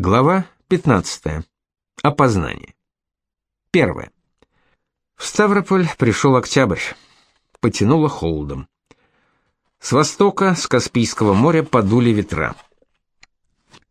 Глава 15. Опознание. Первое. В Ставрополь пришел октябрь. Потянуло холодом. С востока, с Каспийского моря подули ветра.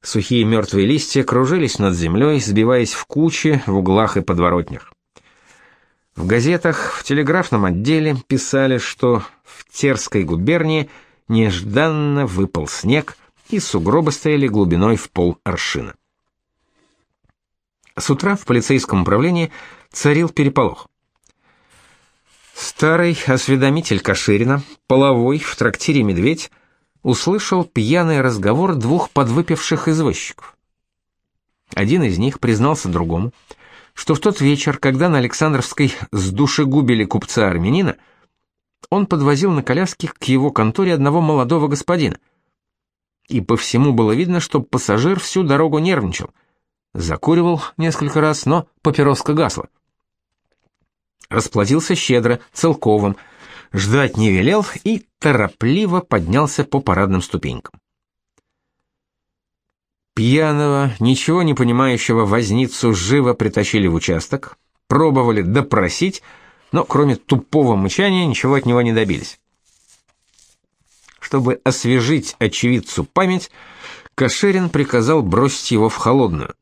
Сухие мертвые листья кружились над землей, сбиваясь в кучи в углах и подворотнях. В газетах, в телеграфном отделе писали, что в Терской губернии нежданно выпал снег, и сугробы стояли глубиной в пол аршина. С утра в полицейском управлении царил переполох. Старый осведомитель Каширина, половой в трактире «Медведь», услышал пьяный разговор двух подвыпивших извозчиков. Один из них признался другому, что в тот вечер, когда на Александровской сдушегубили купца-армянина, он подвозил на коляске к его конторе одного молодого господина – и по всему было видно, что пассажир всю дорогу нервничал. Закуривал несколько раз, но папироска гасла. Расплатился щедро, целковым, ждать не велел и торопливо поднялся по парадным ступенькам. Пьяного, ничего не понимающего возницу живо притащили в участок, пробовали допросить, но кроме тупого мычания ничего от него не добились. Чтобы освежить очевидцу память, Кашерин приказал бросить его в холодную.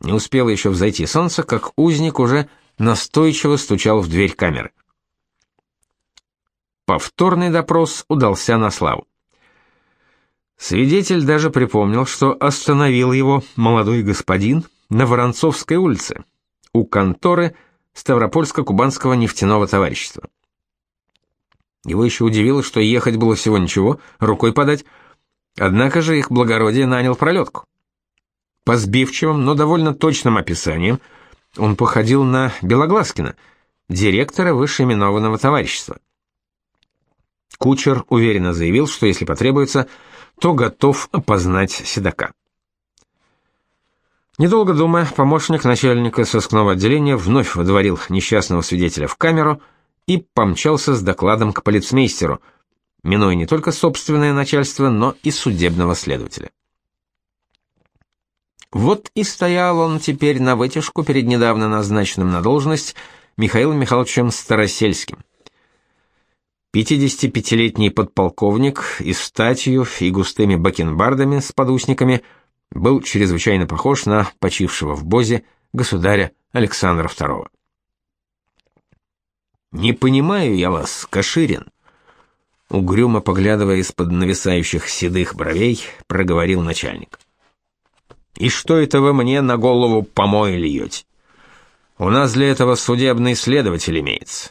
Не успело еще взойти солнце, как узник уже настойчиво стучал в дверь камеры. Повторный допрос удался на славу. Свидетель даже припомнил, что остановил его молодой господин на Воронцовской улице, у конторы Ставропольско-Кубанского нефтяного товарищества. Его еще удивило, что ехать было всего ничего, рукой подать. Однако же их благородие нанял пролетку. По сбивчивым, но довольно точным описаниям он походил на Белогласкина, директора вышеименованного товарищества. Кучер уверенно заявил, что если потребуется, то готов опознать седока. Недолго думая, помощник начальника сыскного отделения вновь водворил несчастного свидетеля в камеру – и помчался с докладом к полицмейстеру, минуя не только собственное начальство, но и судебного следователя. Вот и стоял он теперь на вытяжку перед недавно назначенным на должность Михаилом Михайловичем Старосельским. 55-летний подполковник и статью, и густыми бакенбардами с подусниками был чрезвычайно похож на почившего в Бозе государя Александра II. Не понимаю я вас, Каширин. Угрюмо поглядывая из-под нависающих седых бровей, проговорил начальник. И что это вы мне на голову помои льете? У нас для этого судебный следователь имеется.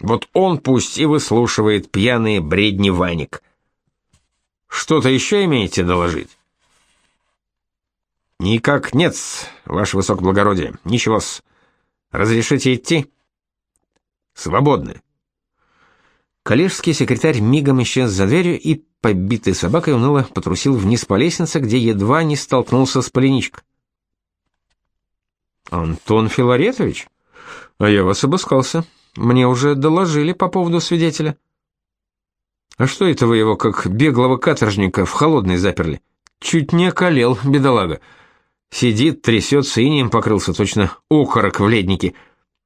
Вот он пусть и выслушивает пьяные бредни Ваник. Что-то еще имеете доложить? Никак нет, ваше высокоблагородие. Ничего-с. Разрешите идти? Свободны. Коллежский секретарь мигом исчез за дверью и, побитой собакой, уныло потрусил вниз по лестнице, где едва не столкнулся с Полиничкой. «Антон Филаретович? А я вас обыскался. Мне уже доложили по поводу свидетеля». «А что это вы его, как беглого каторжника, в холодный заперли? Чуть не околел, бедолага. Сидит, трясется, инием покрылся, точно окорок в леднике»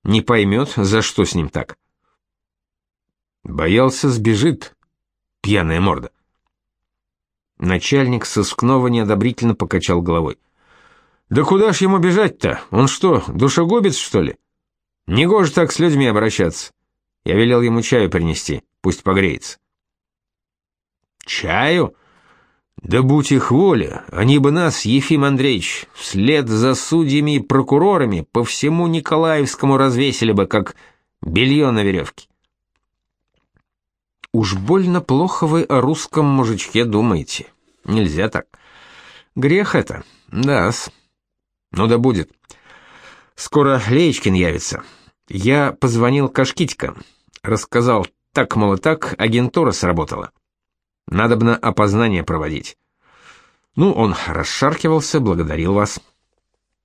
не поймет, за что с ним так. Боялся сбежит, пьяная морда. Начальник сыскного неодобрительно покачал головой. Да куда ж ему бежать-то? Он что, душегубец, что ли? Негоже так с людьми обращаться. Я велел ему чаю принести, пусть погреется. Чаю? Да будь их воля, они бы нас, Ефим Андреевич, вслед за судьями и прокурорами по всему Николаевскому развесили бы, как белье на веревке. Уж больно плохо вы о русском мужичке думаете. Нельзя так. Грех это, да-с. Ну да будет. Скоро Леечкин явится. Я позвонил Кашкитько, рассказал, так, мол, так, агентура сработала. Надобно опознание проводить. Ну, он расшаркивался, благодарил вас.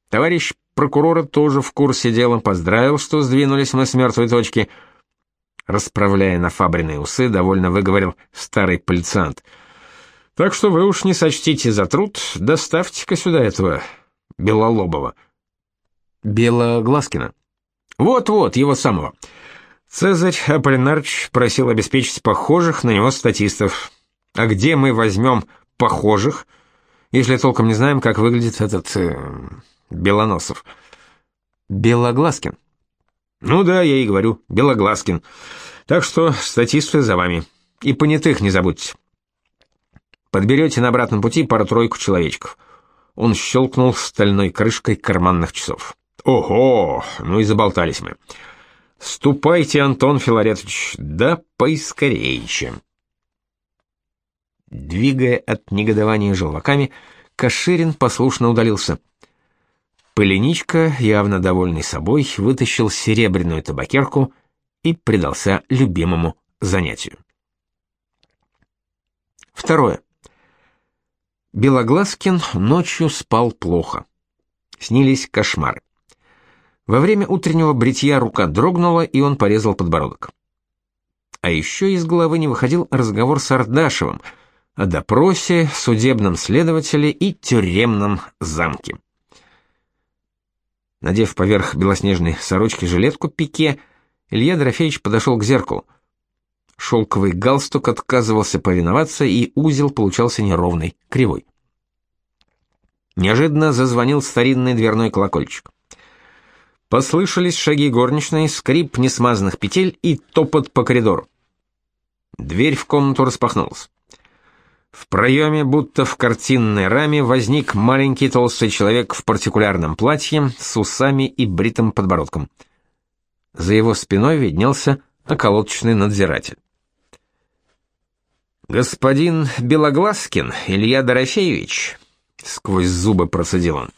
Товарищ прокурора тоже в курсе дела, поздравил, что сдвинулись мы с мертвой точки. Расправляя на фабриные усы, довольно выговорил старый полициант. Так что вы уж не сочтите за труд, доставьте-ка сюда этого Белолобова. Белоглазкина. Вот-вот, его самого. Цезарь Аполлинарч просил обеспечить похожих на него статистов. А где мы возьмем похожих, если толком не знаем, как выглядит этот э, Белоносов? Белоглазкин. Ну да, я и говорю, Белоглазкин. Так что статисты за вами. И понятых не забудьте. Подберете на обратном пути пару-тройку человечков. Он щелкнул стальной крышкой карманных часов. Ого, ну и заболтались мы. Ступайте, Антон Филаретович, да поискорейче. Двигая от негодования желваками, Каширин послушно удалился. Полиничка, явно довольный собой, вытащил серебряную табакерку и предался любимому занятию. Второе. Белоглазкин ночью спал плохо. Снились кошмары. Во время утреннего бритья рука дрогнула, и он порезал подбородок. А еще из головы не выходил разговор с Ардашевым о допросе, судебном следователе и тюремном замке. Надев поверх белоснежной сорочки жилетку пике, Илья Дорофеевич подошел к зеркалу. Шелковый галстук отказывался повиноваться, и узел получался неровный, кривой. Неожиданно зазвонил старинный дверной колокольчик. Послышались шаги горничной, скрип несмазанных петель и топот по коридору. Дверь в комнату распахнулась. В проеме, будто в картинной раме, возник маленький толстый человек в партикулярном платье с усами и бритым подбородком. За его спиной виднелся околоточный надзиратель. «Господин Белоглазкин, Илья Дорофеевич», — сквозь зубы процедил он.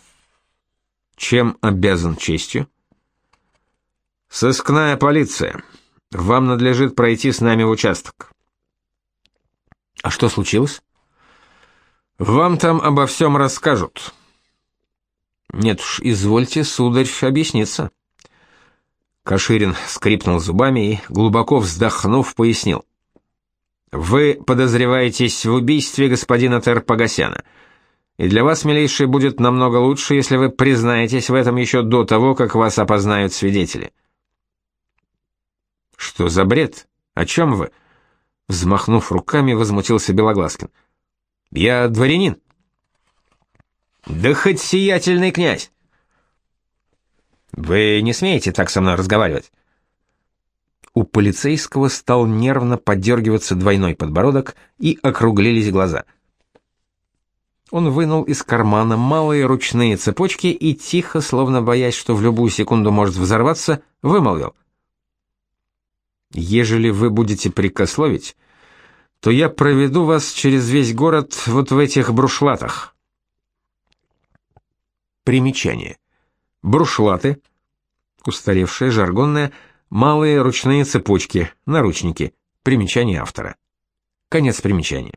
«Чем обязан честью?» Сыскная полиция. Вам надлежит пройти с нами в участок. А что случилось? Вам там обо всем расскажут. Нет уж, извольте, сударь, объясниться. Каширин скрипнул зубами и, глубоко вздохнув, пояснил. Вы подозреваетесь в убийстве господина Терпогасяна. И для вас, милейший, будет намного лучше, если вы признаетесь в этом еще до того, как вас опознают свидетели. Что за бред? О чем вы? Взмахнув руками, возмутился Белоглазкин. Я дворянин. Да хоть сиятельный князь. Вы не смеете так со мной разговаривать. У полицейского стал нервно подергиваться двойной подбородок и округлились глаза. Он вынул из кармана малые ручные цепочки и тихо, словно боясь, что в любую секунду может взорваться, вымолвил: Ежели вы будете прикословить, то я проведу вас через весь город вот в этих брушлатах. Примечание. Брушлаты устаревшие жаргонные малые ручные цепочки, наручники. Примечание автора. Конец примечания.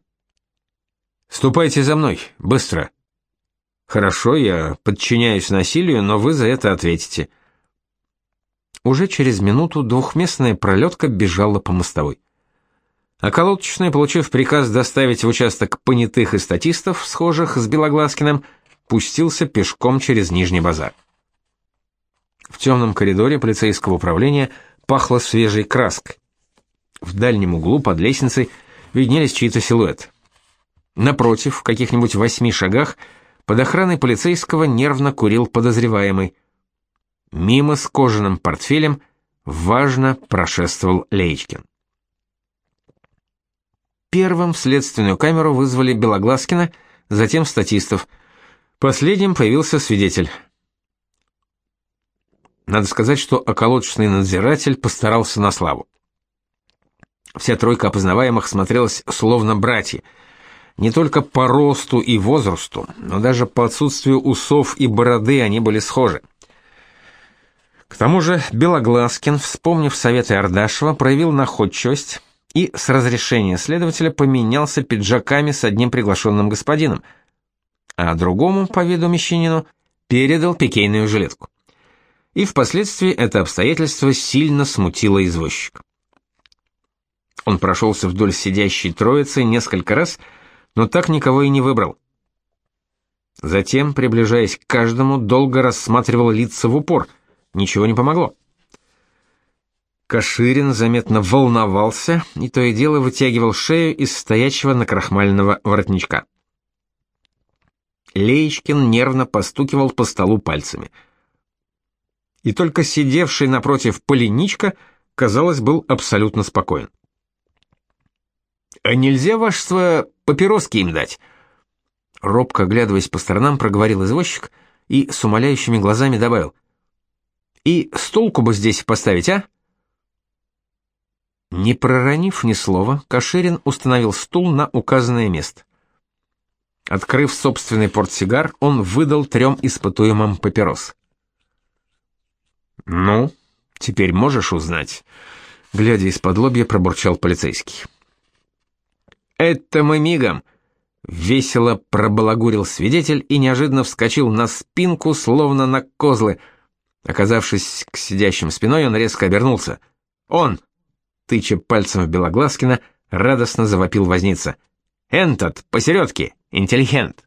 Ступайте за мной, быстро. Хорошо, я подчиняюсь насилию, но вы за это ответите. Уже через минуту двухместная пролетка бежала по мостовой. А колодочный, получив приказ доставить в участок понятых и статистов, схожих с Белоглазкиным, пустился пешком через Нижний базар. В темном коридоре полицейского управления пахло свежей краской. В дальнем углу под лестницей виднелись чьи-то силуэты. Напротив, в каких-нибудь восьми шагах, под охраной полицейского нервно курил подозреваемый – Мимо с кожаным портфелем важно прошествовал Леечкин. Первым в следственную камеру вызвали Белоглазкина, затем статистов. Последним появился свидетель. Надо сказать, что околоточный надзиратель постарался на славу. Вся тройка опознаваемых смотрелась словно братья. Не только по росту и возрасту, но даже по отсутствию усов и бороды они были схожи. К тому же Белоглазкин, вспомнив советы Ардашева, проявил находчивость и с разрешения следователя поменялся пиджаками с одним приглашенным господином, а другому, по виду мещанину, передал пикейную жилетку. И впоследствии это обстоятельство сильно смутило извозчика. Он прошелся вдоль сидящей троицы несколько раз, но так никого и не выбрал. Затем, приближаясь к каждому, долго рассматривал лица в упор. Ничего не помогло. Каширин заметно волновался и то и дело вытягивал шею из стоячего накрахмаленного воротничка. Леечкин нервно постукивал по столу пальцами. И только сидевший напротив Полиничка, казалось, был абсолютно спокоен. «А нельзя, вашество, папироски им дать?» Робко оглядываясь по сторонам, проговорил извозчик и с умоляющими глазами добавил. «И столку бы здесь поставить, а?» Не проронив ни слова, Каширин установил стул на указанное место. Открыв собственный портсигар, он выдал трем испытуемым папирос. «Ну, теперь можешь узнать?» Глядя из-под лобья, пробурчал полицейский. «Это мы мигом!» Весело пробалагурил свидетель и неожиданно вскочил на спинку, словно на козлы. Оказавшись к сидящим спиной, он резко обернулся. «Он!» Тыча пальцем в Белогласкина, радостно завопил возница. «Энтот, посередке, интеллигент!»